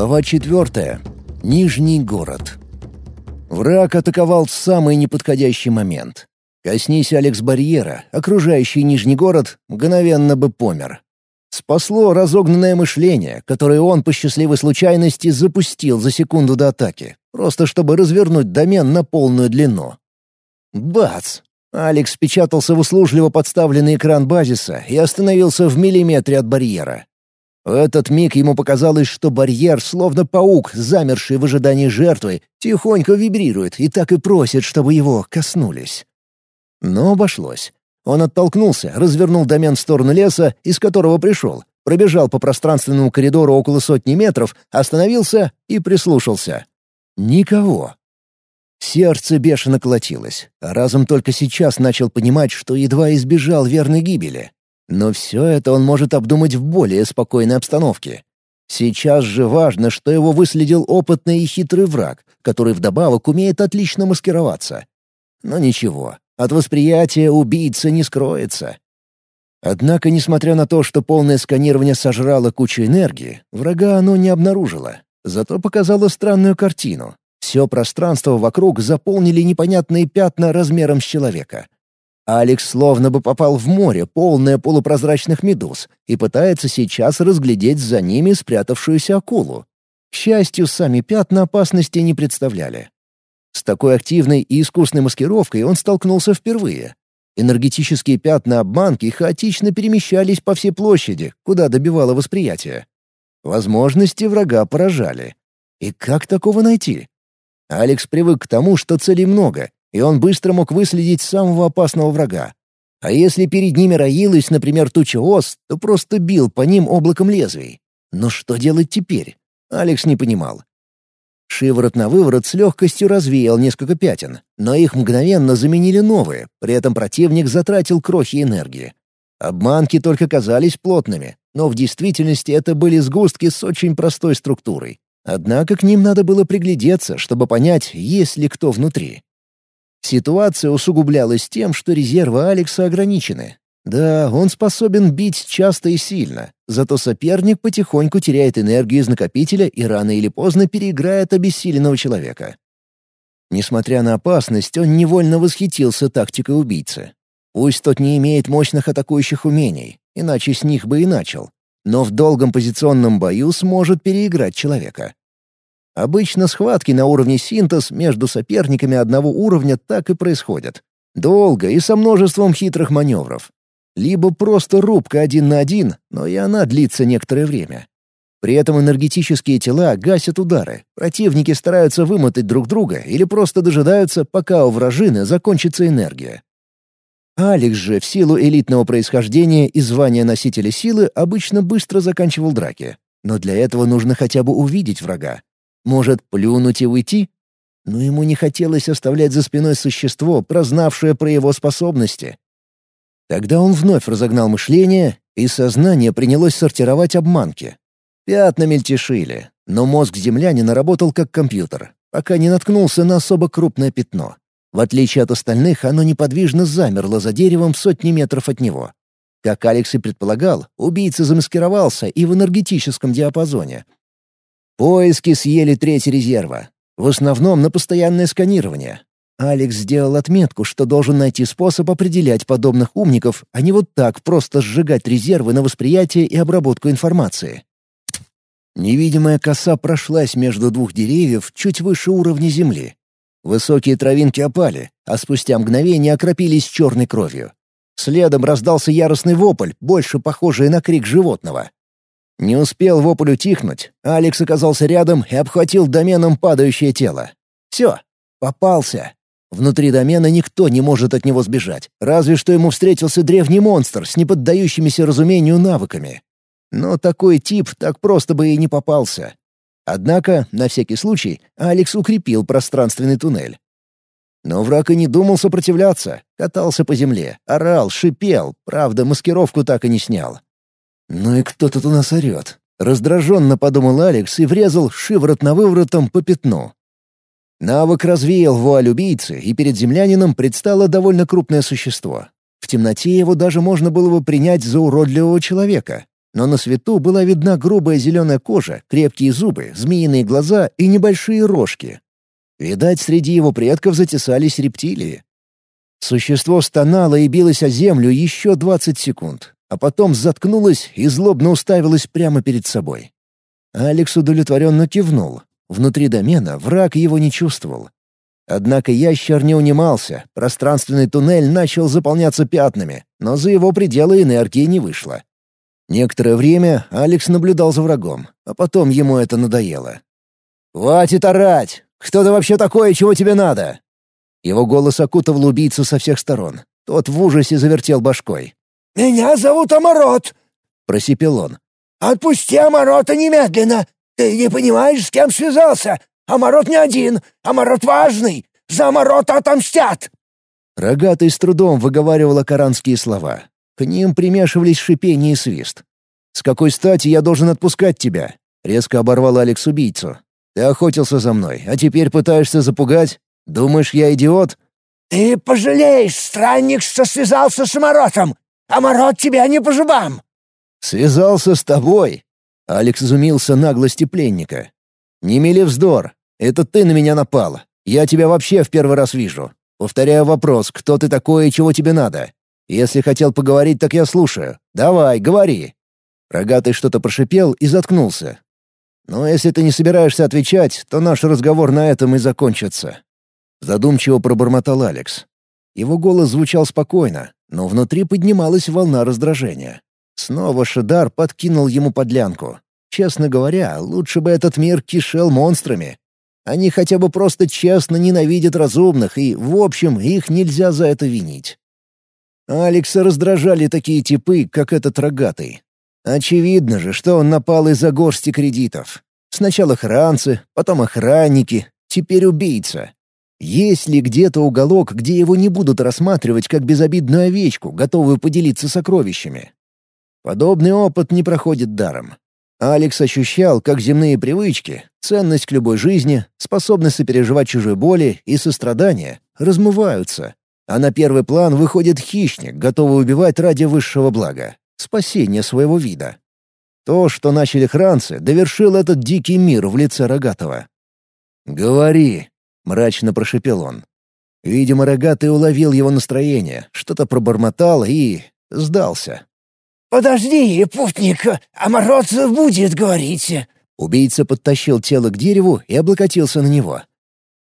Глава четвертая. Нижний город. Враг атаковал в самый неподходящий момент. Коснись Алекс барьера, окружающий Нижний город, мгновенно бы помер. Спасло разогнанное мышление, которое он по счастливой случайности запустил за секунду до атаки, просто чтобы развернуть домен на полную длину. Бац! Алекс печатался в услужливо подставленный экран базиса и остановился в миллиметре от барьера. В этот миг ему показалось, что барьер, словно паук, замерший в ожидании жертвы, тихонько вибрирует и так и просит, чтобы его коснулись. Но обошлось. Он оттолкнулся, развернул домен в сторону леса, из которого пришел, пробежал по пространственному коридору около сотни метров, остановился и прислушался. Никого. Сердце бешено колотилось, а разум только сейчас начал понимать, что едва избежал верной гибели. Но все это он может обдумать в более спокойной обстановке. Сейчас же важно, что его выследил опытный и хитрый враг, который вдобавок умеет отлично маскироваться. Но ничего, от восприятия убийца не скроется. Однако, несмотря на то, что полное сканирование сожрало кучу энергии, врага оно не обнаружило. Зато показало странную картину. Все пространство вокруг заполнили непонятные пятна размером с человека. Алекс словно бы попал в море, полное полупрозрачных медуз, и пытается сейчас разглядеть за ними спрятавшуюся акулу. К счастью, сами пятна опасности не представляли. С такой активной и искусной маскировкой он столкнулся впервые. Энергетические пятна обманки хаотично перемещались по всей площади, куда добивало восприятие. Возможности врага поражали. И как такого найти? Алекс привык к тому, что целей много, и он быстро мог выследить самого опасного врага. А если перед ними роилась, например, туча ос, то просто бил по ним облаком лезвий. Но что делать теперь? Алекс не понимал. Шиворот на выворот с легкостью развеял несколько пятен, но их мгновенно заменили новые, при этом противник затратил крохи энергии. Обманки только казались плотными, но в действительности это были сгустки с очень простой структурой. Однако к ним надо было приглядеться, чтобы понять, есть ли кто внутри. Ситуация усугублялась тем, что резервы Алекса ограничены, да, он способен бить часто и сильно, зато соперник потихоньку теряет энергию из накопителя и рано или поздно переиграет обессиленного человека. Несмотря на опасность, он невольно восхитился тактикой убийцы. Пусть тот не имеет мощных атакующих умений, иначе с них бы и начал, но в долгом позиционном бою сможет переиграть человека. Обычно схватки на уровне синтез между соперниками одного уровня так и происходят. Долго и со множеством хитрых маневров либо просто рубка один на один, но и она длится некоторое время. При этом энергетические тела гасят удары, противники стараются вымотать друг друга или просто дожидаются, пока у вражины закончится энергия. Алекс же в силу элитного происхождения и звания носителя силы обычно быстро заканчивал драки. Но для этого нужно хотя бы увидеть врага. Может, плюнуть и уйти? Но ему не хотелось оставлять за спиной существо, прознавшее про его способности, Тогда он вновь разогнал мышление, и сознание принялось сортировать обманки. Пятна мельтешили, но мозг землянина работал как компьютер, пока не наткнулся на особо крупное пятно. В отличие от остальных, оно неподвижно замерло за деревом в сотни метров от него. Как Алекс и предполагал, убийца замаскировался и в энергетическом диапазоне. Поиски съели треть резерва. В основном на постоянное сканирование, Алекс сделал отметку, что должен найти способ определять подобных умников, а не вот так просто сжигать резервы на восприятие и обработку информации. Невидимая коса прошлась между двух деревьев чуть выше уровня земли. Высокие травинки опали, а спустя мгновение окропились черной кровью. Следом раздался яростный вопль, больше похожий на крик животного. Не успел вопль утихнуть, Алекс оказался рядом и обхватил доменом падающее тело. «Все, попался!» Внутри домена никто не может от него сбежать, разве что ему встретился древний монстр с неподдающимися разумению навыками. Но такой тип так просто бы и не попался. Однако, на всякий случай, Алекс укрепил пространственный туннель. Но враг и не думал сопротивляться, катался по земле, орал, шипел, правда, маскировку так и не снял. «Ну и кто тут у нас орет?» Раздраженно подумал Алекс и врезал шиворот на выворотом по пятну. Навык развеял вуаль убийцы, и перед землянином предстало довольно крупное существо. В темноте его даже можно было бы принять за уродливого человека. но на свету была видна грубая зеленая кожа, крепкие зубы, змеиные глаза и небольшие рожки. Видать, среди его предков затесались рептилии. Существо стонало и билось о землю еще двадцать секунд, а потом заткнулось и злобно уставилось прямо перед собой. Алекс удовлетворенно кивнул. Внутри домена враг его не чувствовал. Однако ящер не унимался, пространственный туннель начал заполняться пятнами, но за его пределы энергии не вышло. Некоторое время Алекс наблюдал за врагом, а потом ему это надоело. «Хватит орать! Кто ты вообще такой и чего тебе надо?» Его голос окутывал убийцу со всех сторон. Тот в ужасе завертел башкой. «Меня зовут Амарот!» — просипел он. «Отпусти Амарота немедленно! Ты не понимаешь, с кем связался? Амарот не один, Амарот важный! За Амарота отомстят!» Рогатый с трудом выговаривал акаранские слова. К ним примешивались шипение и свист. «С какой стати я должен отпускать тебя?» — резко оборвал Алекс убийцу. «Ты охотился за мной, а теперь пытаешься запугать? Думаешь, я идиот?» «Ты пожалеешь, странник, что связался с Амаротом! Амарот тебя не по зубам!» «Связался с тобой?» Алекс изумился наглости пленника. «Не мели вздор. Это ты на меня напал. Я тебя вообще в первый раз вижу. Повторяю вопрос, кто ты такой и чего тебе надо? Если хотел поговорить, так я слушаю. Давай, говори». Рогатый что-то прошипел и заткнулся. «Но если ты не собираешься отвечать, то наш разговор на этом и закончится». Задумчиво пробормотал Алекс. Его голос звучал спокойно, но внутри поднималась волна раздражения. Снова Шидар подкинул ему подлянку. Честно говоря, лучше бы этот мир кишел монстрами. Они хотя бы просто честно ненавидят разумных, и, в общем, их нельзя за это винить. Алекса раздражали такие типы, как этот рогатый. Очевидно же, что он напал из-за горсти кредитов. Сначала охранцы, потом охранники, теперь убийца. Есть ли где-то уголок, где его не будут рассматривать как безобидную овечку, готовую поделиться сокровищами? Подобный опыт не проходит даром. Алекс ощущал, как земные привычки, ценность к любой жизни, способность сопереживать чужой боли и сострадание размываются, а на первый план выходит хищник, готовый убивать ради высшего блага — спасения своего вида. То, что начали хранцы, довершил этот дикий мир в лице Рогатого. «Говори», — мрачно прошепел он. Видимо, Рогатый уловил его настроение, что-то пробормотал и... сдался. «Подожди, путник, Амарот будет говорить». Убийца подтащил тело к дереву и облокотился на него.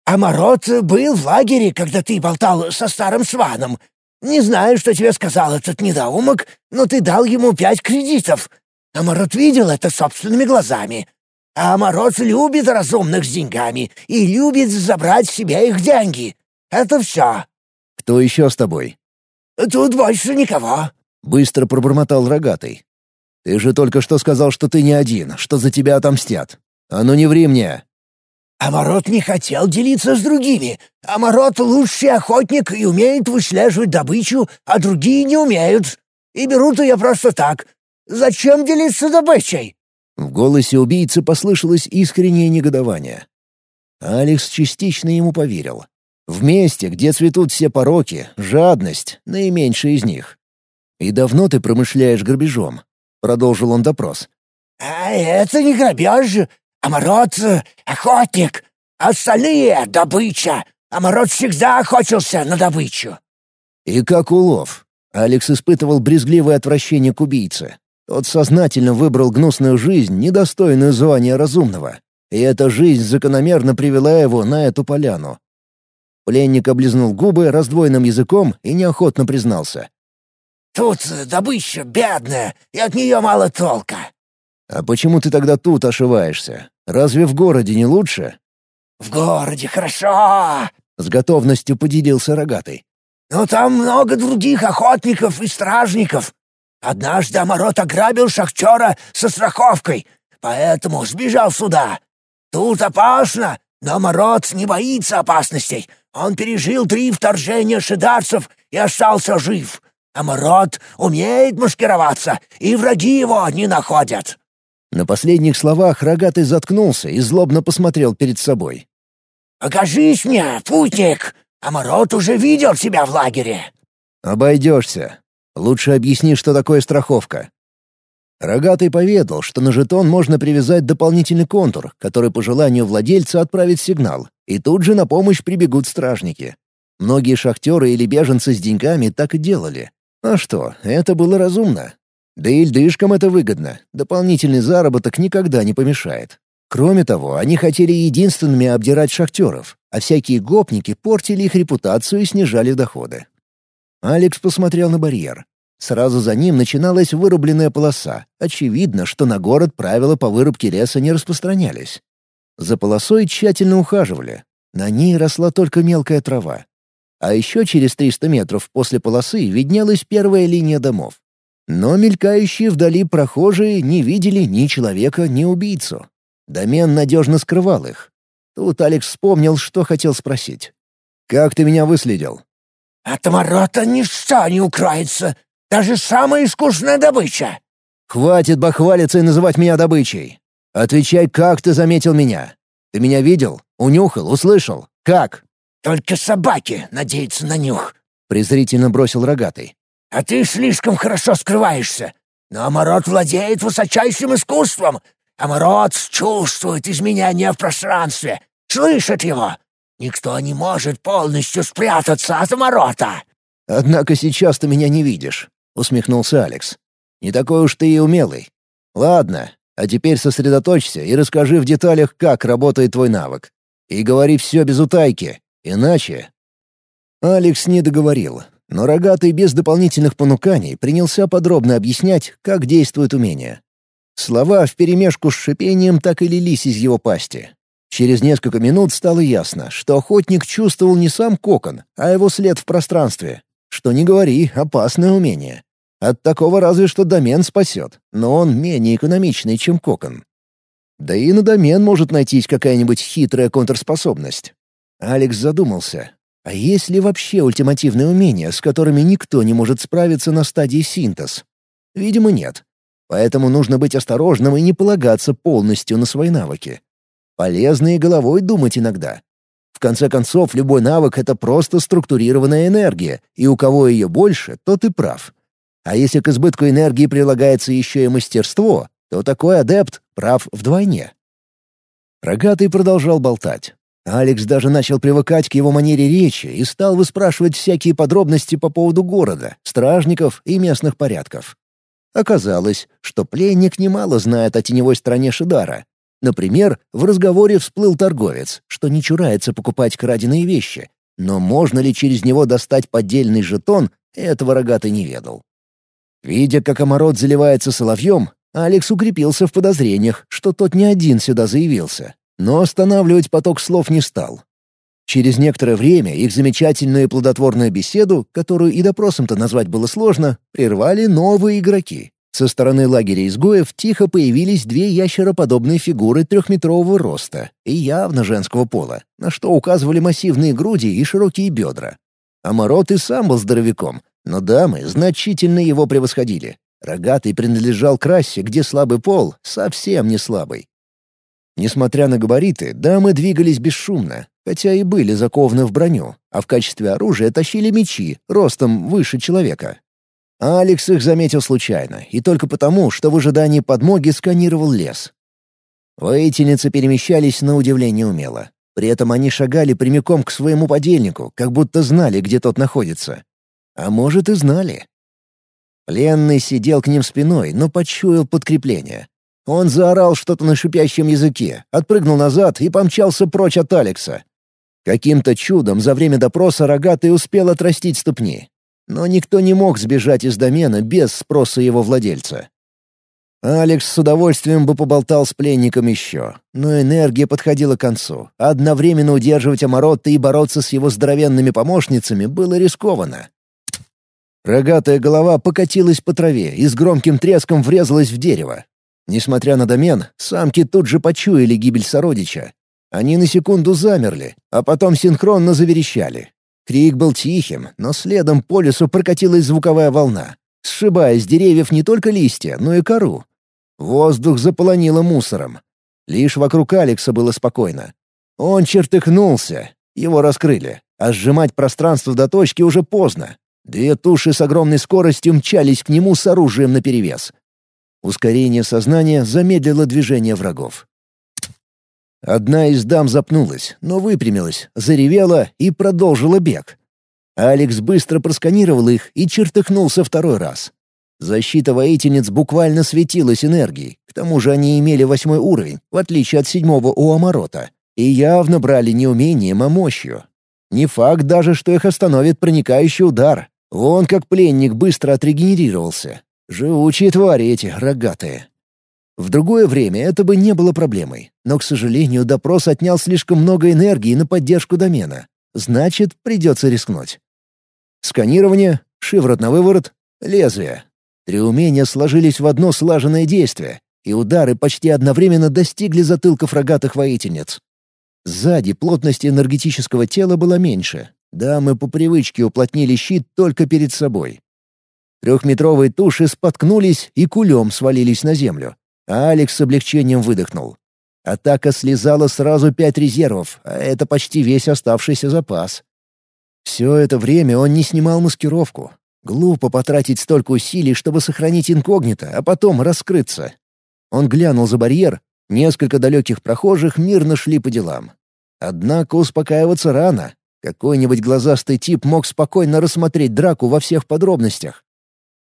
«Амарот был в лагере, когда ты болтал со старым сваном. Не знаю, что тебе сказал этот недоумок, но ты дал ему пять кредитов. Амарот видел это собственными глазами. А Амарот любит разумных с деньгами и любит забрать себе их деньги. Это все». «Кто еще с тобой?» «Тут больше никого». Быстро пробормотал рогатый. «Ты же только что сказал, что ты не один, что за тебя отомстят. А ну не ври мне!» «Амарот не хотел делиться с другими. Амарот — лучший охотник и умеет выслеживать добычу, а другие не умеют. И берут ее просто так. Зачем делиться добычей?» В голосе убийцы послышалось искреннее негодование. Алекс частично ему поверил. В месте, где цветут все пороки, жадность — наименьшая из них. «И давно ты промышляешь грабежом?» — продолжил он допрос. «А это не грабеж, а мороз — охотник. Остальные — добыча. А мороз всегда охотился на добычу». «И как улов?» Алекс испытывал брезгливое отвращение к убийце. Тот сознательно выбрал гнусную жизнь, недостойную звания разумного. И эта жизнь закономерно привела его на эту поляну. Пленник облизнул губы раздвоенным языком и неохотно признался. Тут добыча бедная, и от нее мало толка». «А почему ты тогда тут ошиваешься? Разве в городе не лучше?» «В городе хорошо!» — с готовностью поделился рогатый. «Но там много других охотников и стражников. Однажды Амарот ограбил шахтера со страховкой, поэтому сбежал сюда. Тут опасно, но Амарот не боится опасностей. Он пережил три вторжения шидарцев и остался жив. Амарот умеет маскироваться, и враги его не находят». На последних словах рогатый заткнулся и злобно посмотрел перед собой. «Покажись мне, путник! Амарот уже видел тебя в лагере!» «Обойдешься. Лучше объясни, что такое страховка». Рогатый поведал, что на жетон можно привязать дополнительный контур, который по желанию владельца отправит сигнал, и тут же на помощь прибегут стражники. Многие шахтеры или беженцы с деньгами так и делали. А что, это было разумно. Да и льдышкам это выгодно. Дополнительный заработок никогда не помешает. Кроме того, они хотели единственными обдирать шахтеров, а всякие гопники портили их репутацию и снижали доходы. Алекс посмотрел на барьер. Сразу за ним начиналась вырубленная полоса. Очевидно, что на город правила по вырубке леса не распространялись. За полосой тщательно ухаживали. На ней росла только мелкая трава. А еще через 300 метров после полосы виднелась первая линия домов. Но мелькающие вдали прохожие не видели ни человека, ни убийцу. Домен надежно скрывал их. Тут Алекс вспомнил, что хотел спросить. «Как ты меня выследил?» «От морота ничто не укроется, даже самая искусная добыча!» «Хватит бахвалиться и называть меня добычей! Отвечай, как ты заметил меня? Ты меня видел? Унюхал? Услышал? Как?» «Только собаки надеются на нюх», — презрительно бросил рогатый. «А ты слишком хорошо скрываешься. Но Амарот владеет высочайшим искусством. Амарот чувствует изменения в пространстве, слышит его. Никто не может полностью спрятаться от Амарота». «Однако сейчас ты меня не видишь. — усмехнулся Алекс. «Не такой уж ты и умелый. Ладно, а теперь сосредоточься и расскажи в деталях, как работает твой навык. И говори все без утайки, иначе...» Алекс не договорил, но рогатый без дополнительных понуканий принялся подробно объяснять, как действует умение. Слова вперемешку с шипением так и лились из его пасти. Через несколько минут стало ясно, что охотник чувствовал не сам кокон, а его след в пространстве. Что не говори, опасное умение. От такого разве что домен спасет, но он менее экономичный, чем кокон. Да и на домен может найтись какая-нибудь хитрая контрспособность. Алекс задумался, а есть ли вообще ультимативные умения, с которыми никто не может справиться на стадии синтез? Видимо, нет. Поэтому нужно быть осторожным и не полагаться полностью на свои навыки. Полезно и головой думать иногда. В конце концов, любой навык — это просто структурированная энергия, и у кого ее больше, тот и прав. А если к избытку энергии прилагается еще и мастерство, то такой адепт прав вдвойне. Рогатый продолжал болтать. Алекс даже начал привыкать к его манере речи и стал выспрашивать всякие подробности по поводу города, стражников и местных порядков. Оказалось, что пленник немало знает о теневой стране Шидара. Например, в разговоре всплыл торговец, что не чурается покупать краденые вещи, но можно ли через него достать поддельный жетон, этого рогатый не ведал. Видя, как Амарот заливается соловьем, Алекс укрепился в подозрениях, что тот не один сюда заявился, но останавливать поток слов не стал. Через некоторое время их замечательную и плодотворную беседу, которую и допросом-то назвать было сложно, прервали новые игроки. Со стороны лагеря изгоев тихо появились две ящероподобные фигуры трехметрового роста и явно женского пола, на что указывали массивные груди и широкие бедра. Амарот и сам был здоровяком, но дамы значительно его превосходили. Рогатый принадлежал к расе, где слабый пол совсем не слабый. Несмотря на габариты, дамы двигались бесшумно, хотя и были закованы в броню, а в качестве оружия тащили мечи, ростом выше человека. А Алекс их заметил случайно, и только потому, что в ожидании подмоги сканировал лес. Воительницы перемещались на удивление умело. При этом они шагали прямиком к своему подельнику, как будто знали, где тот находится. А может, и знали. Пленный сидел к ним спиной, но почуял подкрепление. Он заорал что-то на шипящем языке, отпрыгнул назад и помчался прочь от Алекса. Каким-то чудом за время допроса рогатый успел отрастить ступни. Но никто не мог сбежать из домена без спроса его владельца. Алекс с удовольствием бы поболтал с пленником еще, но энергия подходила к концу. Одновременно удерживать Амаротта и бороться с его здоровенными помощницами было рискованно. Рогатая голова покатилась по траве и с громким треском врезалась в дерево. Несмотря на домен, самки тут же почуяли гибель сородича. Они на секунду замерли, а потом синхронно заверещали. Крик был тихим, но следом по лесу прокатилась звуковая волна, сшибая с деревьев не только листья, но и кору. Воздух заполонило мусором. Лишь вокруг Алекса было спокойно. Он чертыхнулся, его раскрыли, а сжимать пространство до точки уже поздно. Две туши с огромной скоростью мчались к нему с оружием наперевес. Ускорение сознания замедлило движение врагов. Одна из дам запнулась, но выпрямилась, заревела и продолжила бег. Алекс быстро просканировал их и чертыхнулся второй раз. Защита воительниц буквально светилась энергией, к тому же они имели восьмой уровень, в отличие от седьмого у Амарота, и явно брали не умением, а мощью. Не факт даже, что их остановит проникающий удар. Вон как пленник быстро отрегенерировался. Живучие твари эти, рогатые. В другое время это бы не было проблемой, но, к сожалению, допрос отнял слишком много энергии на поддержку домена. Значит, придется рискнуть. Сканирование, шиворот на выворот, лезвие. Три умения сложились в одно слаженное действие, и удары почти одновременно достигли затылков рогатых воительниц. Сзади плотность энергетического тела была меньше. Да, мы по привычке уплотнили щит только перед собой. Трехметровые туши споткнулись и кулем свалились на землю. Алекс с облегчением выдохнул. Атака слезала сразу пять резервов, а это почти весь оставшийся запас. Все это время он не снимал маскировку. Глупо потратить столько усилий, чтобы сохранить инкогнито, а потом раскрыться. Он глянул за барьер. Несколько далеких прохожих мирно шли по делам. Однако успокаиваться рано. Какой-нибудь глазастый тип мог спокойно рассмотреть драку во всех подробностях.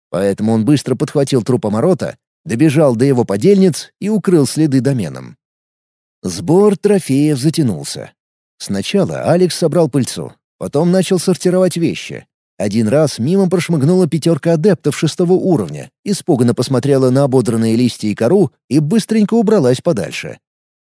Поэтому он быстро подхватил труп Амарота, добежал до его подельниц и укрыл следы доменом. Сбор трофеев затянулся. Сначала Алекс собрал пыльцу, потом начал сортировать вещи. Один раз мимо прошмыгнула пятерка адептов шестого уровня, испуганно посмотрела на ободранные листья и кору и быстренько убралась подальше.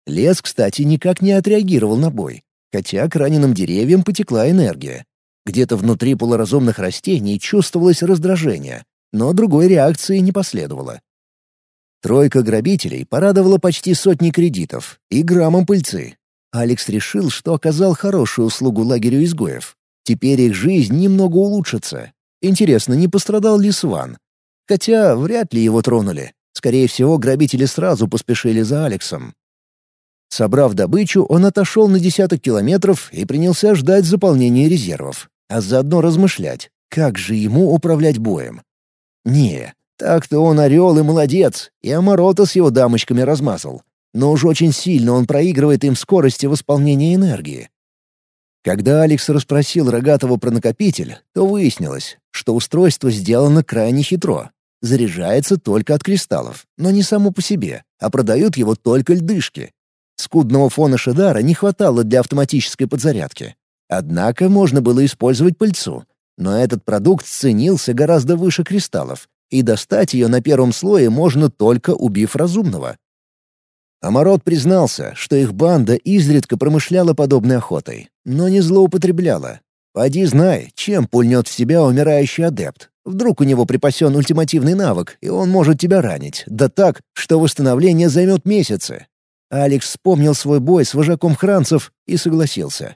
Лес, кстати, никак не отреагировал на бой, хотя к раненым деревьям потекла энергия. Где-то внутри полуразумных растений чувствовалось раздражение, но другой реакции не последовало. Тройка грабителей порадовала почти сотни кредитов и граммом пыльцы. Алекс решил, что оказал хорошую услугу лагерю изгоев. Теперь их жизнь немного улучшится. Интересно, не пострадал ли Сван? Хотя вряд ли его тронули. Скорее всего, грабители сразу поспешили за Алексом. Собрав добычу, он отошел на десяток километров и принялся ждать заполнения резервов, а заодно размышлять, как же ему управлять боем. Не, так-то он орел и молодец, и Амарота с его дамочками размазал. Но уж очень сильно он проигрывает им в скорости восполнения энергии. Когда Алекс расспросил Рогатого про накопитель, то выяснилось, что устройство сделано крайне хитро. Заряжается только от кристаллов, но не само по себе, а продают его только льдышки. Скудного фона Шедара не хватало для автоматической подзарядки. Однако можно было использовать пыльцу, но этот продукт ценился гораздо выше кристаллов, и достать ее на первом слое можно только убив разумного. Амарот признался, что их банда изредка промышляла подобной охотой, но не злоупотребляла. Поди знай, чем пульнет в себя умирающий адепт. Вдруг у него припасен ультимативный навык, и он может тебя ранить, да так, что восстановление займет месяцы. Алекс вспомнил свой бой с вожаком хранцев и согласился.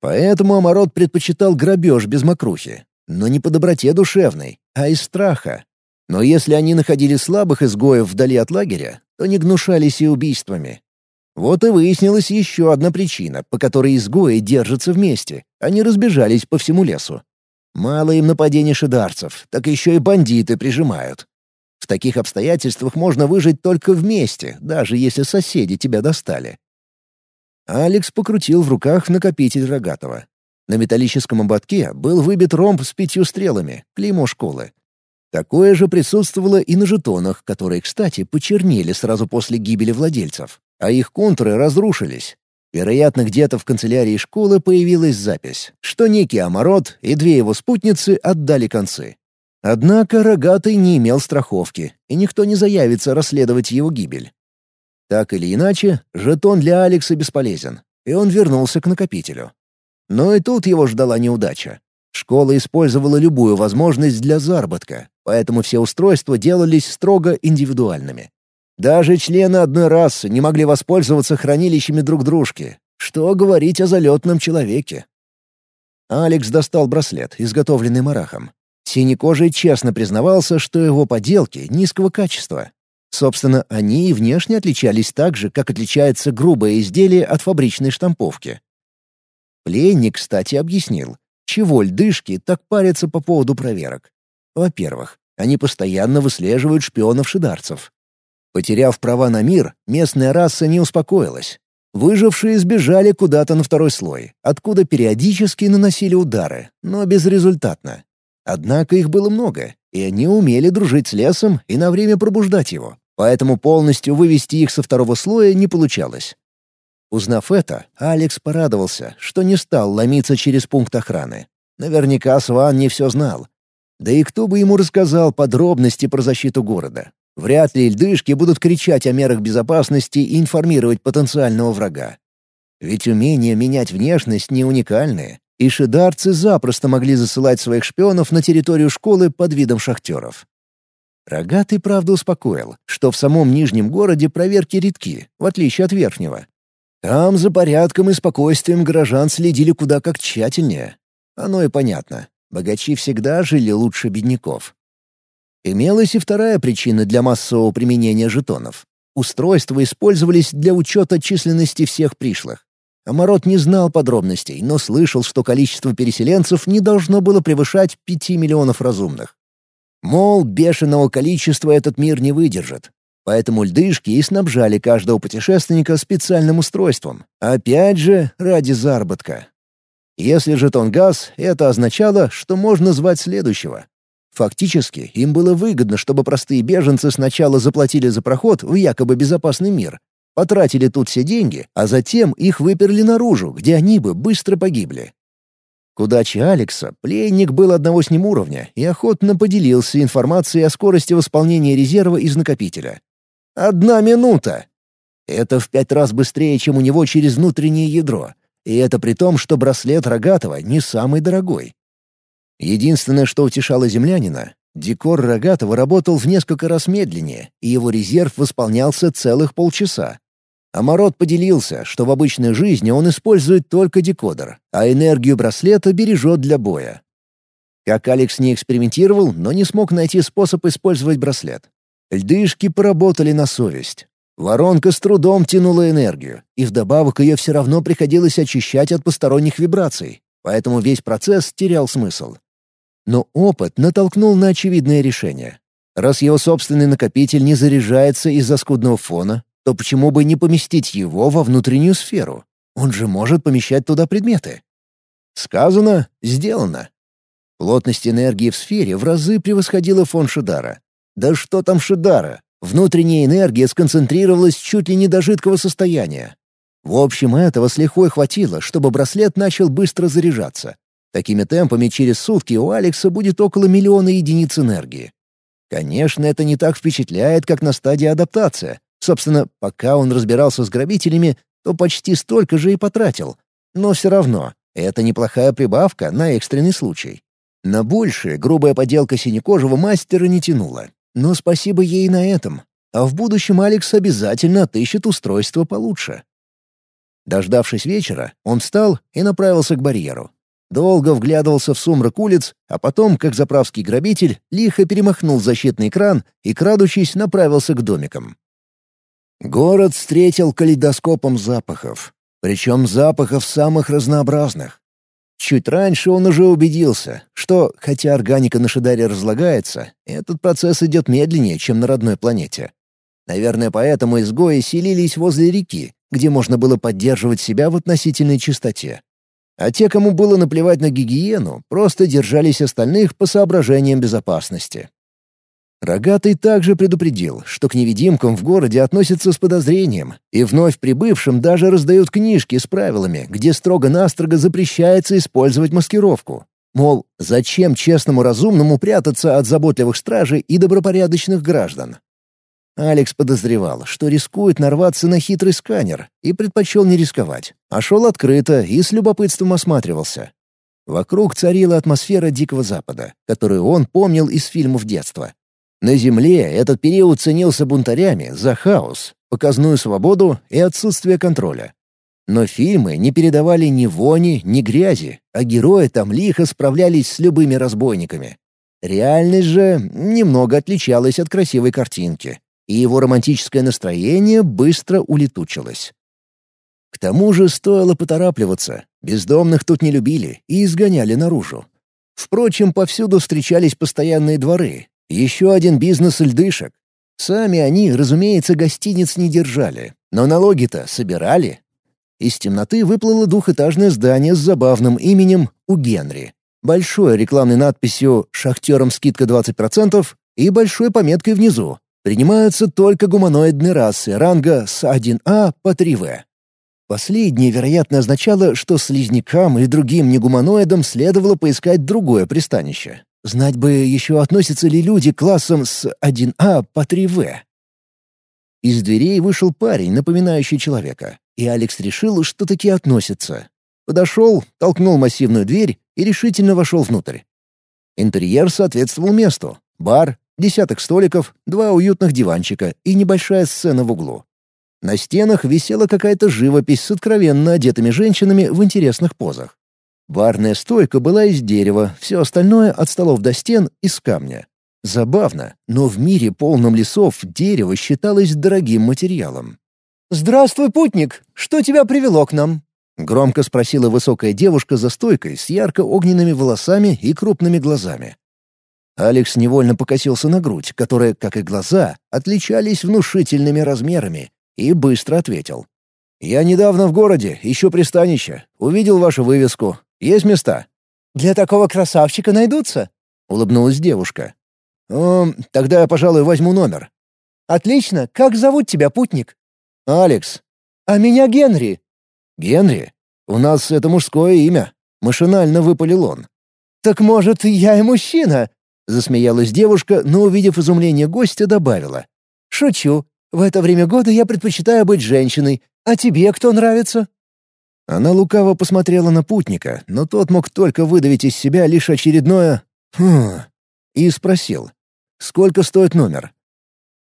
Поэтому Амарот предпочитал грабеж без мокрухи. Но не по доброте душевной, а из страха. Но если они находили слабых изгоев вдали от лагеря, то не гнушались и убийствами. Вот и выяснилась еще одна причина, по которой изгои держатся вместе, они разбежались по всему лесу. Мало им нападений шидарцев, так еще и бандиты прижимают. В таких обстоятельствах можно выжить только вместе, даже если соседи тебя достали. Алекс покрутил в руках накопитель Рогатого. На металлическом ободке был выбит ромб с пятью стрелами, клеймо школы. Такое же присутствовало и на жетонах, которые, кстати, почернели сразу после гибели владельцев, а их контуры разрушились. Вероятно, где-то в канцелярии школы появилась запись, что некий Амарот и две его спутницы отдали концы. Однако Рогатый не имел страховки, и никто не заявится расследовать его гибель. Так или иначе, жетон для Алекса бесполезен, и он вернулся к накопителю. Но и тут его ждала неудача. Школа использовала любую возможность для заработка, поэтому все устройства делались строго индивидуальными. Даже члены одной расы не могли воспользоваться хранилищами друг дружки. Что говорить о залетном человеке? Алекс достал браслет, изготовленный Марахом. Синекожий честно признавался, что его поделки низкого качества, Собственно, они и внешне отличались так же, как отличается грубое изделие от фабричной штамповки. Пленник, кстати, объяснил, чего льдышки так парятся по поводу проверок. Во-первых, Они постоянно выслеживают шпионов-шидарцев. Потеряв права на мир, местная раса не успокоилась. Выжившие сбежали куда-то на второй слой, откуда периодически наносили удары, но безрезультатно. Однако их было много, и они умели дружить с лесом и на время пробуждать его, поэтому полностью вывести их со второго слоя не получалось. Узнав это, Алекс порадовался, что не стал ломиться через пункт охраны. Наверняка Сван не все знал. Да и кто бы ему рассказал подробности про защиту города? Вряд ли льдышки будут кричать о мерах безопасности и информировать потенциального врага. Ведь умение менять внешность не уникальное, и шидарцы запросто могли засылать своих шпионов на территорию школы под видом шахтеров. Рогатый, правда, успокоил, что в самом Нижнем городе проверки редки, в отличие от Верхнего, там за порядком и спокойствием горожан следили куда как тщательнее. Оно и понятно. Богачи всегда жили лучше бедняков. Имелась и вторая причина для массового применения жетонов. Устройства использовались для учета численности всех пришлых. Амарот не знал подробностей, но слышал, что количество переселенцев не должно было превышать пяти миллионов разумных. Мол, бешеного количества этот мир не выдержит, Поэтому льдышки и снабжали каждого путешественника специальным устройством. Опять же, ради заработка. Если жетон газ, это означало, что можно звать следующего. Фактически, им было выгодно, чтобы простые беженцы сначала заплатили за проход в якобы безопасный мир, потратили тут все деньги, а затем их выперли наружу, где они бы быстро погибли. К удаче Алекса пленник был одного с ним уровня и охотно поделился информацией о скорости восполнения резерва из накопителя. Одна минута! Это в пять раз быстрее, чем у него через внутреннее ядро. И это при том, что браслет Рогатого не самый дорогой. Единственное, что утешало землянина, декор Рогатого работал в несколько раз медленнее, и его резерв восполнялся целых полчаса. Амарот поделился, что в обычной жизни он использует только декодер, а энергию браслета бережет для боя. Как Алекс не экспериментировал, но не смог найти способ использовать браслет. Льдышки поработали на совесть. Воронка с трудом тянула энергию, и вдобавок ее все равно приходилось очищать от посторонних вибраций, поэтому весь процесс терял смысл. Но опыт натолкнул на очевидное решение. Раз его собственный накопитель не заряжается из-за скудного фона, то почему бы не поместить его во внутреннюю сферу? Он же может помещать туда предметы. Сказано — сделано. Плотность энергии в сфере в разы превосходила фон Шидара, да что там Шидара? Внутренняя энергия сконцентрировалась чуть ли не до жидкого состояния. В общем, этого с лихвой хватило, чтобы браслет начал быстро заряжаться. Такими темпами через сутки у Алекса будет около миллиона единиц энергии. Конечно, это не так впечатляет, как на стадии адаптации. Собственно, пока он разбирался с грабителями, то почти столько же и потратил. Но все равно, это неплохая прибавка на экстренный случай. На большее грубая поделка синекожего мастера не тянула. Но спасибо ей на этом. А в будущем Алекс обязательно отыщет устройство получше. Дождавшись вечера, он встал и направился к барьеру. Долго вглядывался в сумрак улиц, а потом, как заправский грабитель, лихо перемахнул защитный экран и, крадучись, направился к домикам. Город встретил калейдоскопом запахов. Причем запахов самых разнообразных. Чуть раньше он уже убедился, что, хотя органика на Шидаре разлагается, этот процесс идет медленнее, чем на родной планете. Наверное, поэтому изгои селились возле реки, где можно было поддерживать себя в относительной чистоте. А те, кому было наплевать на гигиену, просто держались остальных по соображениям безопасности. Рогатый также предупредил, что к невидимкам в городе относятся с подозрением, и вновь прибывшим даже раздают книжки с правилами, где строго-настрого запрещается использовать маскировку. Мол, зачем честному разумному прятаться от заботливых стражей и добропорядочных граждан? Алекс подозревал, что рискует нарваться на хитрый сканер, и предпочел не рисковать, а шел открыто и с любопытством осматривался. Вокруг царила атмосфера Дикого Запада, которую он помнил из фильмов детства. На Земле этот период ценился бунтарями за хаос, показную свободу и отсутствие контроля. Но фильмы не передавали ни вони, ни грязи, а герои там лихо справлялись с любыми разбойниками. Реальность же немного отличалась от красивой картинки, и его романтическое настроение быстро улетучилось. К тому же стоило поторапливаться, бездомных тут не любили и изгоняли наружу. Впрочем, повсюду встречались постоянные дворы, Еще один бизнес льдышек. Сами они, разумеется, гостиниц не держали, но налоги-то собирали. Из темноты выплыло двухэтажное здание с забавным именем «У Генри». Большой рекламной надписью «Шахтерам скидка 20%» и большой пометкой внизу «Принимаются только гуманоидные расы ранга с 1А по 3В». Последнее, вероятно, означало, что слизнякам и другим негуманоидам следовало поискать другое пристанище. Знать бы еще относятся ли люди к классам с 1А по 3В. Из дверей вышел парень, напоминающий человека, и Алекс решил, что таки относится. Подошел, толкнул массивную дверь и решительно вошел внутрь. Интерьер соответствовал месту. Бар, десяток столиков, два уютных диванчика и небольшая сцена в углу. На стенах висела какая-то живопись с откровенно одетыми женщинами в интересных позах. Барная стойка была из дерева, все остальное от столов до стен из камня. Забавно, но в мире полном лесов дерево считалось дорогим материалом. «Здравствуй, путник! Что тебя привело к нам?» — громко спросила высокая девушка за стойкой с ярко-огненными волосами и крупными глазами. Алекс невольно покосился на грудь, которая, как и глаза, отличались внушительными размерами, и быстро ответил. «Я недавно в городе, ищу пристанище. Увидел вашу вывеску. Есть места?» «Для такого красавчика найдутся», — улыбнулась девушка. «О, тогда я, пожалуй, возьму номер». «Отлично. Как зовут тебя, путник?» «Алекс». «А меня Генри». «Генри? У нас это мужское имя». Машинально выпалил он. «Так, может, я и мужчина?» Засмеялась девушка, но, увидев изумление гостя, добавила. «Шучу. В это время года я предпочитаю быть женщиной. А тебе кто нравится?» Она лукаво посмотрела на путника, но тот мог только выдавить из себя лишь очередное «хм» и спросил, «Сколько стоит номер?»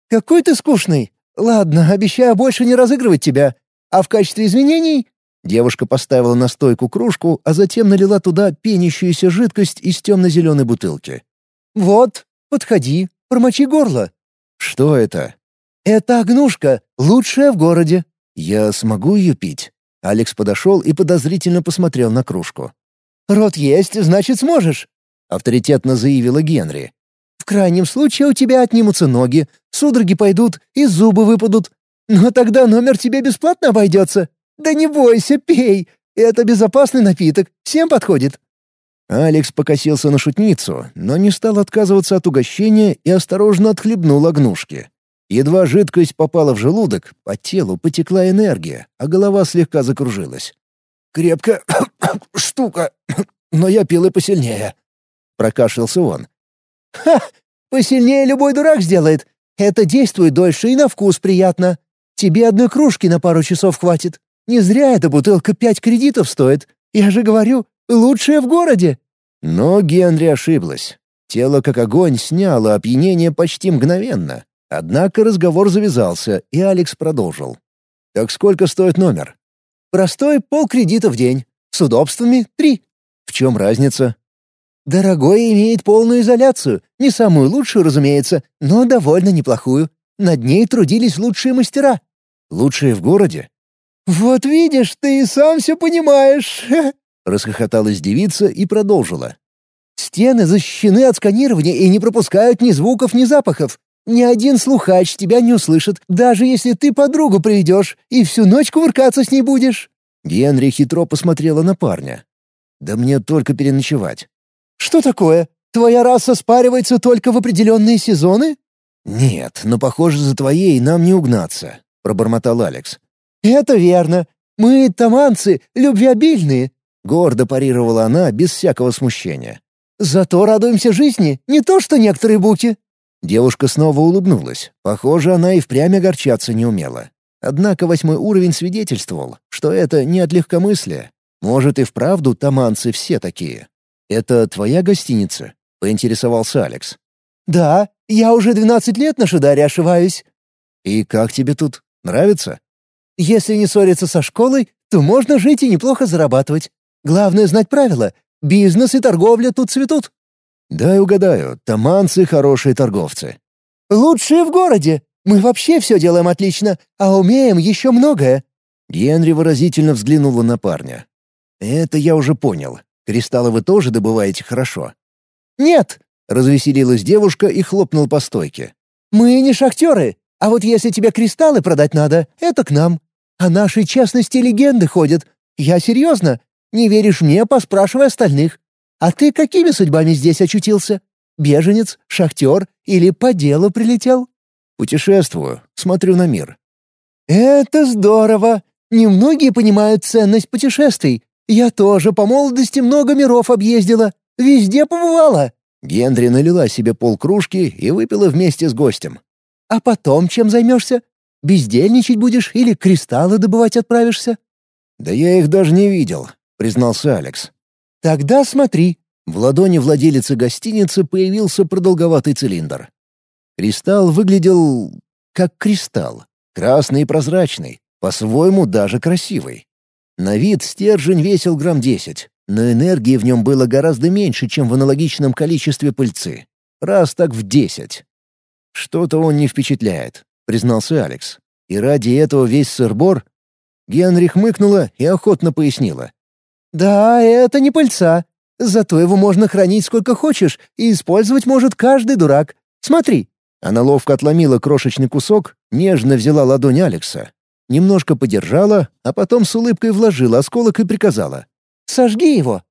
«Какой ты скучный! Ладно, обещаю больше не разыгрывать тебя. А в качестве извинений...» Девушка поставила на стойку кружку, а затем налила туда пенящуюся жидкость из темно-зеленой бутылки. «Вот, подходи, промочи горло». «Что это?» «Это огнушка, лучшая в городе». «Я смогу ее пить?» Алекс подошел и подозрительно посмотрел на кружку. «Рот есть, значит, сможешь», — авторитетно заявила Генри. «В крайнем случае у тебя отнимутся ноги, судороги пойдут и зубы выпадут. Но тогда номер тебе бесплатно обойдется. Да не бойся, пей. Это безопасный напиток, всем подходит». Алекс покосился на шутницу, но не стал отказываться от угощения и осторожно отхлебнул огнушки. Едва жидкость попала в желудок, по телу потекла энергия, а голова слегка закружилась. «Крепкая штука, но я пил и посильнее», — прокашлялся он. «Ха! Посильнее любой дурак сделает. Это действует дольше и на вкус приятно. Тебе одной кружки на пару часов хватит. Не зря эта бутылка пять кредитов стоит. Я же говорю, лучшая в городе». Но Генри ошиблась. Тело как огонь сняло опьянение почти мгновенно. Однако разговор завязался, и Алекс продолжил. «Так сколько стоит номер?» «Простой полкредита в день. С удобствами — три». «В чем разница?» «Дорогой имеет полную изоляцию. Не самую лучшую, разумеется, но довольно неплохую. Над ней трудились лучшие мастера». «Лучшие в городе?» «Вот видишь, ты и сам все понимаешь!» Расхохоталась девица и продолжила. «Стены защищены от сканирования и не пропускают ни звуков, ни запахов. Ни один слухач тебя не услышит, даже если ты подругу приведешь и всю ночь кувыркаться с ней будешь». Генри хитро посмотрела на парня. «Да мне только переночевать». «Что такое? Твоя раса спаривается только в определенные сезоны?» «Нет, но, похоже, за твоей нам не угнаться», — пробормотал Алекс. «Это верно. Мы, таманцы, любвеобильные», — гордо парировала она без всякого смущения. «Зато радуемся жизни, не то что некоторые буки». Девушка снова улыбнулась. Похоже, она и впрямь огорчаться не умела. Однако восьмой уровень свидетельствовал, что это не от легкомыслия. Может, и вправду таманцы все такие. «Это твоя гостиница?» — поинтересовался Алекс. «Да, я уже двенадцать лет на Шидаре ошиваюсь». «И как тебе тут? Нравится?» «Если не ссориться со школой, то можно жить и неплохо зарабатывать. Главное знать правила. Бизнес и торговля тут цветут». «Дай угадаю, таманцы хорошие торговцы». «Лучшие в городе. Мы вообще все делаем отлично, а умеем еще многое». Генри выразительно взглянула на парня. «Это я уже понял. Кристаллы вы тоже добываете хорошо?» «Нет, Развеселилась девушка и хлопнула по стойке. «Мы не шахтеры, а вот если тебе кристаллы продать надо, это к нам. А нашей частности легенды ходят. Я серьезно. Не веришь мне, поспрашивай остальных. А ты какими судьбами здесь очутился? Беженец, шахтер или по делу прилетел?» «Путешествую, смотрю на мир». «Это здорово. Немногие понимают ценность путешествий. Я тоже по молодости много миров объездила. Везде побывала». Генри налила себе полкружки и выпила вместе с гостем. «А потом чем займешься? Бездельничать будешь или кристаллы добывать отправишься?» «Да я их даже не видел», — признался Алекс. «Тогда смотри». В ладони владелицы гостиницы появился продолговатый цилиндр. Кристалл выглядел как кристалл, красный и прозрачный, по-своему даже красивый. На вид стержень весил грамм десять, но энергии в нем было гораздо меньше, чем в аналогичном количестве пыльцы. Раз так в десять. «Что-то он не впечатляет», — признался Алекс. «И ради этого весь сырбор?» Генрих мыкнула и охотно пояснила. «Да, это не пыльца. Зато его можно хранить сколько хочешь, и использовать может каждый дурак. Смотри». Она ловко отломила крошечный кусок, нежно взяла ладонь Алекса, немножко подержала, а потом с улыбкой вложила осколок и приказала. Сожги его!»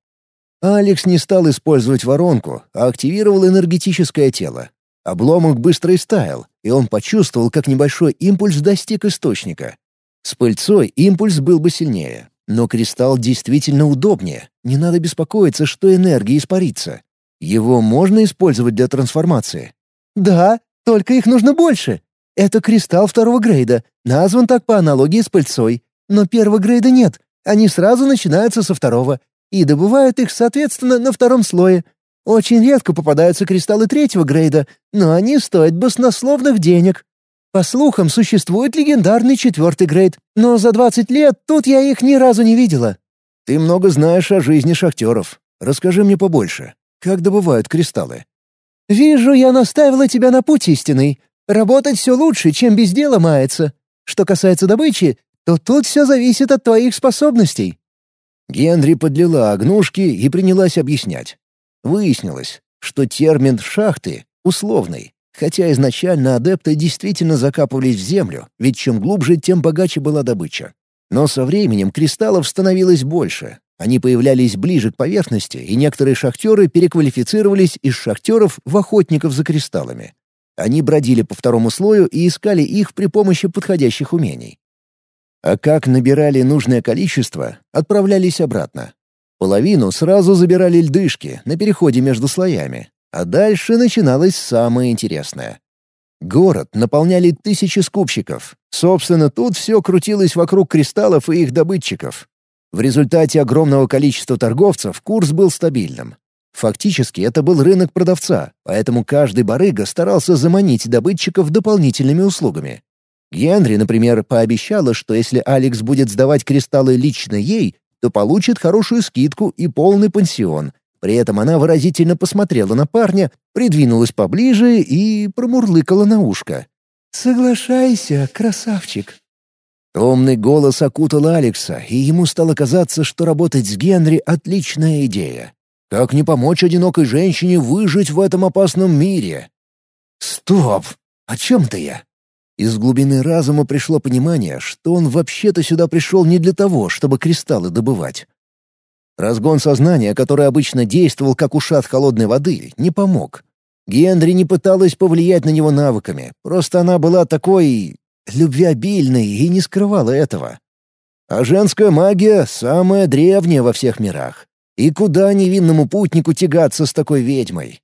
Алекс не стал использовать воронку, а активировал энергетическое тело. Обломок быстро истаял, и он почувствовал, как небольшой импульс достиг источника. С пыльцой импульс был бы сильнее, но кристалл действительно удобнее. Не надо беспокоиться, что энергия испарится. Его можно использовать для трансформации? Да, только их нужно больше. Это кристалл второго грейда, назван так по аналогии с пыльцой. Но первого грейда нет, они сразу начинаются со второго и добывают их, соответственно, на втором слое. Очень редко попадаются кристаллы третьего грейда, но они стоят баснословных денег. По слухам, существует легендарный четвертый грейд, но за 20 лет тут я их ни разу не видела. Ты много знаешь о жизни шахтеров. Расскажи мне побольше. Как добывают кристаллы? Вижу, я наставила тебя на путь истинный. Работать все лучше, чем без дела мается. Что касается добычи, то тут все зависит от твоих способностей». Генри подлила огнушки и принялась объяснять. Выяснилось, что термин «шахты» условный, хотя изначально адепты действительно закапывались в землю, ведь чем глубже, тем богаче была добыча. Но со временем кристаллов становилось больше. Они появлялись ближе к поверхности, и некоторые шахтеры переквалифицировались из шахтеров в охотников за кристаллами. Они бродили по второму слою и искали их при помощи подходящих умений. А как набирали нужное количество, отправлялись обратно. Половину сразу забирали льдышки на переходе между слоями, а дальше начиналось самое интересное. Город наполняли тысячи скупщиков. Собственно, тут все крутилось вокруг кристаллов и их добытчиков. В результате огромного количества торговцев курс был стабильным. Фактически это был рынок продавца, поэтому каждый барыга старался заманить добытчиков дополнительными услугами. Генри, например, пообещала, что если Алекс будет сдавать кристаллы лично ей, то получит хорошую скидку и полный пансион. При этом она выразительно посмотрела на парня, придвинулась поближе и промурлыкала на ушко. «Соглашайся, красавчик». Томный голос окутал Алекса, и ему стало казаться, что работать с Генри — отличная идея. Как не помочь одинокой женщине выжить в этом опасном мире? «Стоп! О чем-то я?» Из глубины разума пришло понимание, что он вообще-то сюда пришел не для того, чтобы кристаллы добывать. Разгон сознания, который обычно действовал как ушат холодной воды, не помог. Генри не пыталась повлиять на него навыками, просто она была такой... любвеобильной и не скрывала этого. А женская магия — самая древняя во всех мирах. И куда невинному путнику тягаться с такой ведьмой?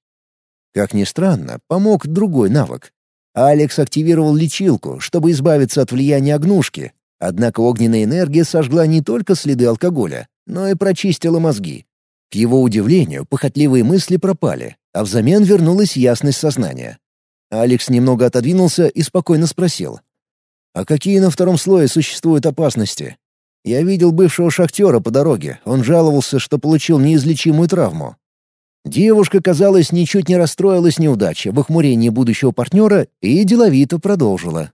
Как ни странно, помог другой навык Алекс активировал лечилку, чтобы избавиться от влияния огнушки, однако огненная энергия сожгла не только следы алкоголя, но и прочистила мозги. К его удивлению, похотливые мысли пропали, а взамен вернулась ясность сознания. Алекс немного отодвинулся и спокойно спросил. «А какие на втором слое существуют опасности? Я видел бывшего шахтера по дороге. Он жаловался, что получил неизлечимую травму. Девушка, казалось, ничуть не расстроилась неудачей в охмурении будущего партнера и деловито продолжила.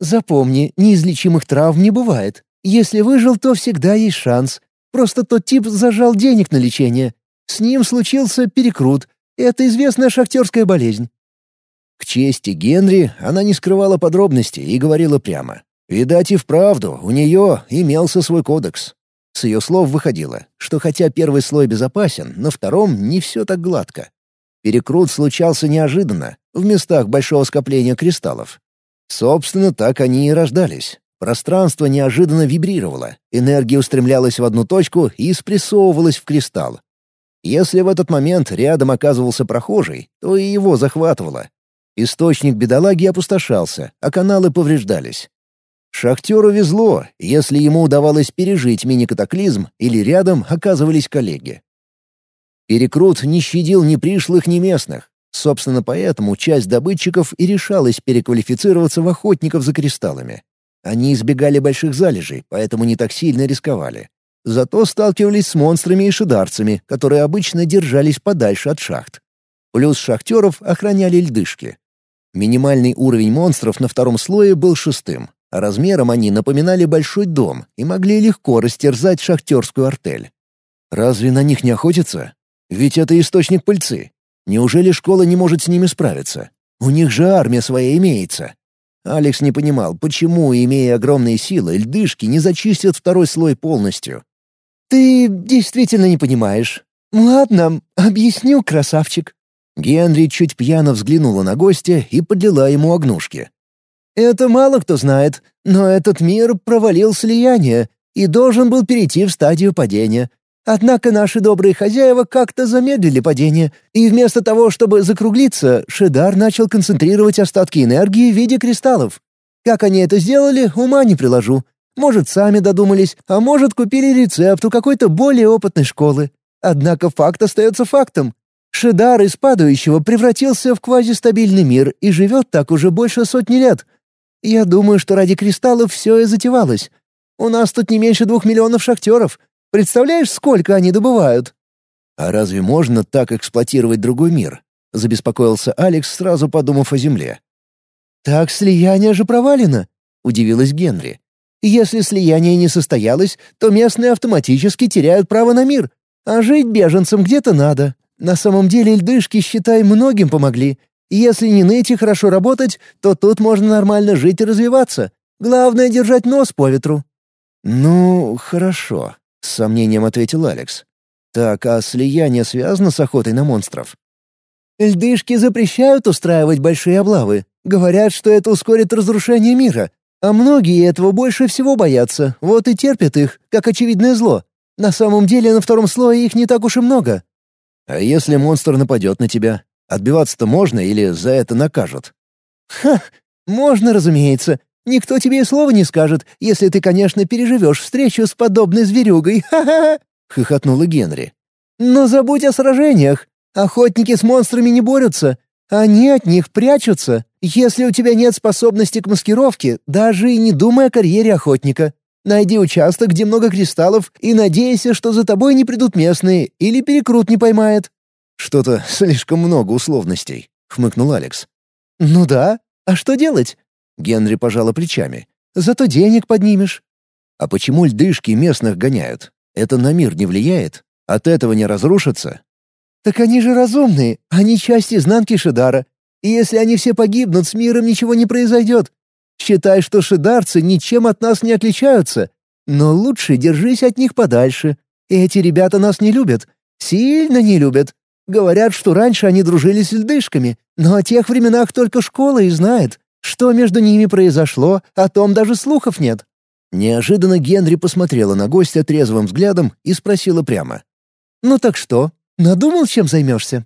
«Запомни, неизлечимых травм не бывает. Если выжил, то всегда есть шанс. Просто тот тип зажал денег на лечение. С ним случился перекрут. Это известная шахтерская болезнь». К чести Генри она не скрывала подробностей и говорила прямо. Видать и вправду, у нее имелся свой кодекс. С ее слов выходило, что хотя первый слой безопасен, на втором не все так гладко. Перекрут случался неожиданно, в местах большого скопления кристаллов. Собственно, так они и рождались. Пространство неожиданно вибрировало, энергия устремлялась в одну точку и спрессовывалась в кристалл. Если в этот момент рядом оказывался прохожий, то и его захватывало. Источник бедолаги опустошался, а каналы повреждались. Шахтеру везло, если ему удавалось пережить мини-катаклизм или рядом оказывались коллеги. Перекрут не щадил ни пришлых, ни местных. Собственно, поэтому часть добытчиков и решалась переквалифицироваться в охотников за кристаллами. Они избегали больших залежей, поэтому не так сильно рисковали. Зато сталкивались с монстрами и шидарцами, которые обычно держались подальше от шахт. Плюс шахтеров охраняли льдышки. Минимальный уровень монстров на втором слое был шестым, а размером они напоминали большой дом и могли легко растерзать шахтерскую артель. Разве на них не охотятся? Ведь это источник пыльцы. Неужели школа не может с ними справиться? У них же армия своя имеется. Алекс не понимал, почему, имея огромные силы, льдышки не зачистят второй слой полностью. «Ты действительно не понимаешь. Ладно, объясню, красавчик». Генри чуть пьяно взглянула на гостя и подлила ему огнушки. Это мало кто знает, но этот мир провалил слияние и должен был перейти в стадию падения. Однако наши добрые хозяева как-то замедлили падение, и вместо того, чтобы закруглиться, Шидар начал концентрировать остатки энергии в виде кристаллов. Как они это сделали, ума не приложу. Может, сами додумались, а может, купили рецепт у какой-то более опытной школы. Однако факт остается фактом. Шидар из падающего превратился в квазистабильный мир и живет так уже больше сотни лет — я думаю, что ради кристаллов все и затевалось. У нас тут не меньше двух миллионов шахтеров. Представляешь, сколько они добывают?» «А разве можно так эксплуатировать другой мир?» — забеспокоился Алекс, сразу подумав о Земле. «Так слияние же провалено», — удивилась Генри. «Если слияние не состоялось, то местные автоматически теряют право на мир, а жить беженцам где-то надо. На самом деле льдышки, считай, многим помогли, если не ныть и хорошо работать, то тут можно нормально жить и развиваться. Главное — держать нос по ветру». «Ну, хорошо», — с сомнением ответил Алекс. «Так, а слияние связано с охотой на монстров?» «Льдышки запрещают устраивать большие облавы. Говорят, что это ускорит разрушение мира. А многие этого больше всего боятся, вот и терпят их, как очевидное зло. На самом деле на втором слое их не так уж и много». «А если монстр нападет на тебя? Отбиваться-то можно или за это накажут?» «Ха, можно, разумеется. Никто тебе и слова не скажет, если ты, конечно, переживешь встречу с подобной зверюгой. Ха-ха!» — хохотнула Генри. «Но забудь о сражениях. Охотники с монстрами не борются. Они от них прячутся. Если у тебя нет способности к маскировке, даже и не думай о карьере охотника. Найди участок, где много кристаллов, и надейся, что за тобой не придут местные или перекрут не поймает. «Что-то слишком много условностей», — хмыкнул Алекс. «Ну да. А что делать?» Генри пожала плечами. «Зато денег поднимешь». «А почему льдышки местных гоняют? Это на мир не влияет? От этого не разрушится?» «Так они же разумные. Они часть изнанки Шидара. И если они все погибнут, с миром ничего не произойдет. Считай, что шидарцы ничем от нас не отличаются. Но лучше держись от них подальше. Эти ребята нас не любят. Сильно не любят. Говорят, что раньше они дружили с льдышками, но о тех временах только школа и знает. Что между ними произошло, о том даже слухов нет». Неожиданно Генри посмотрела на гостя трезвым взглядом и спросила прямо. «Ну так что, надумал, чем займешься?»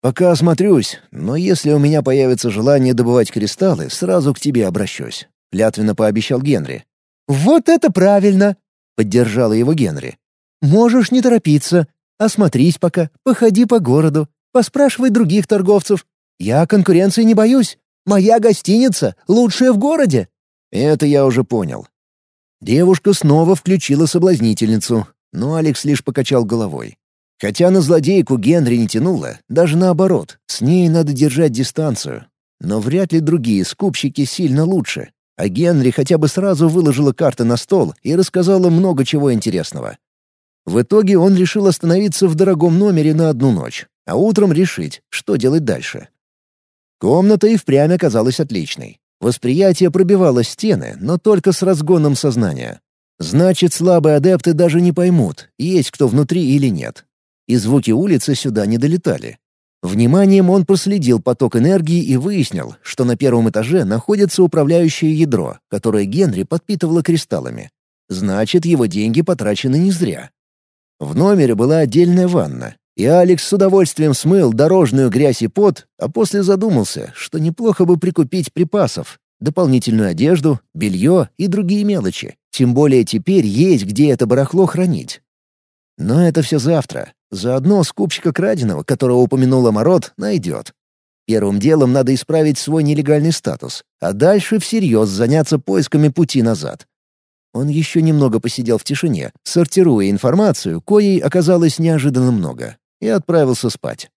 «Пока осмотрюсь, но если у меня появится желание добывать кристаллы, сразу к тебе обращусь», — клятвенно пообещал Генри. «Вот это правильно!» — поддержала его Генри. «Можешь не торопиться. Осмотрись пока, походи по городу, поспрашивай других торговцев. Я конкуренции не боюсь. Моя гостиница лучшая в городе». Это я уже понял. Девушка снова включила соблазнительницу, но Алекс лишь покачал головой. Хотя на злодейку Генри не тянуло, даже наоборот, с ней надо держать дистанцию. Но вряд ли другие скупщики сильно лучше. А Генри хотя бы сразу выложила карты на стол и рассказала много чего интересного. В итоге он решил остановиться в дорогом номере на одну ночь. а утром решить, что делать дальше. Комната и впрямь оказалась отличной. Восприятие пробивало стены, но только с разгоном сознания. Значит, слабые адепты даже не поймут, есть кто внутри или нет. И звуки улицы сюда не долетали. Вниманием он проследил поток энергии и выяснил, что на первом этаже находится управляющее ядро, которое Генри подпитывало кристаллами. Значит, его деньги потрачены не зря. В номере была отдельная ванна, и Алекс с удовольствием смыл дорожную грязь и пот, а после задумался, что неплохо бы прикупить припасов, дополнительную одежду, белье и другие мелочи. Тем более теперь есть где это барахло хранить. Но это все завтра. Заодно скупщика краденого, которого упомянула Мород, найдет. Первым делом надо исправить свой нелегальный статус, а дальше всерьез заняться поисками пути назад. Он еще немного посидел в тишине, сортируя информацию, коей оказалось неожиданно много, и отправился спать.